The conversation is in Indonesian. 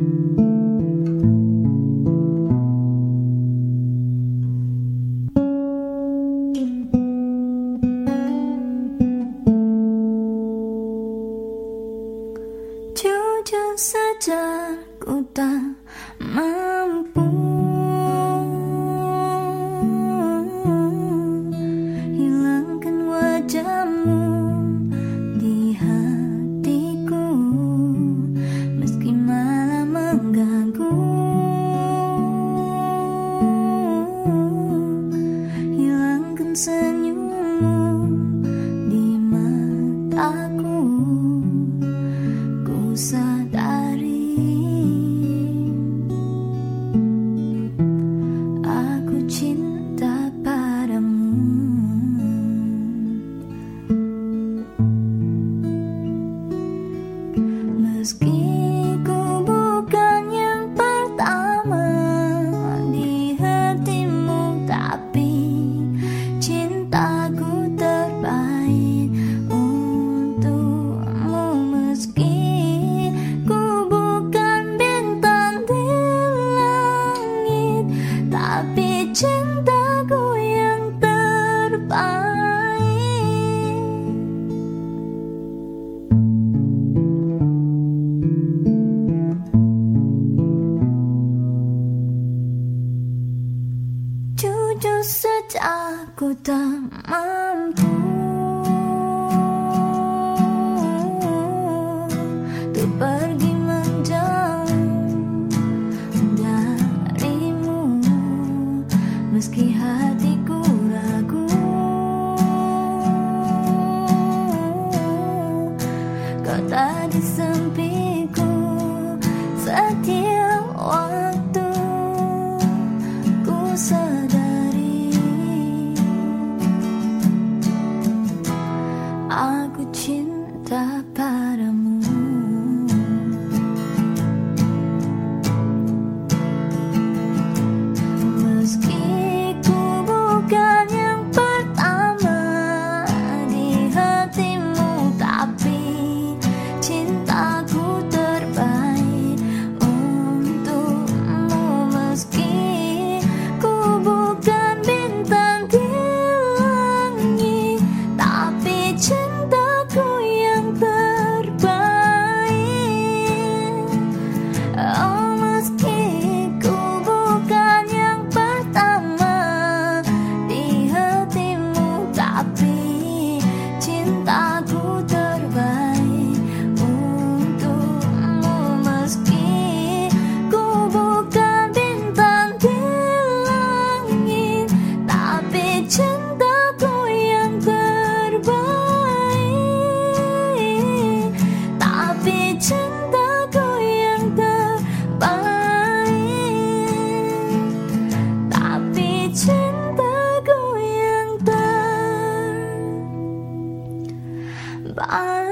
Jujur saja ku tak mau justru aku tak mampu 아구친 晚